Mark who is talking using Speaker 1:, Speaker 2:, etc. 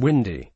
Speaker 1: windy.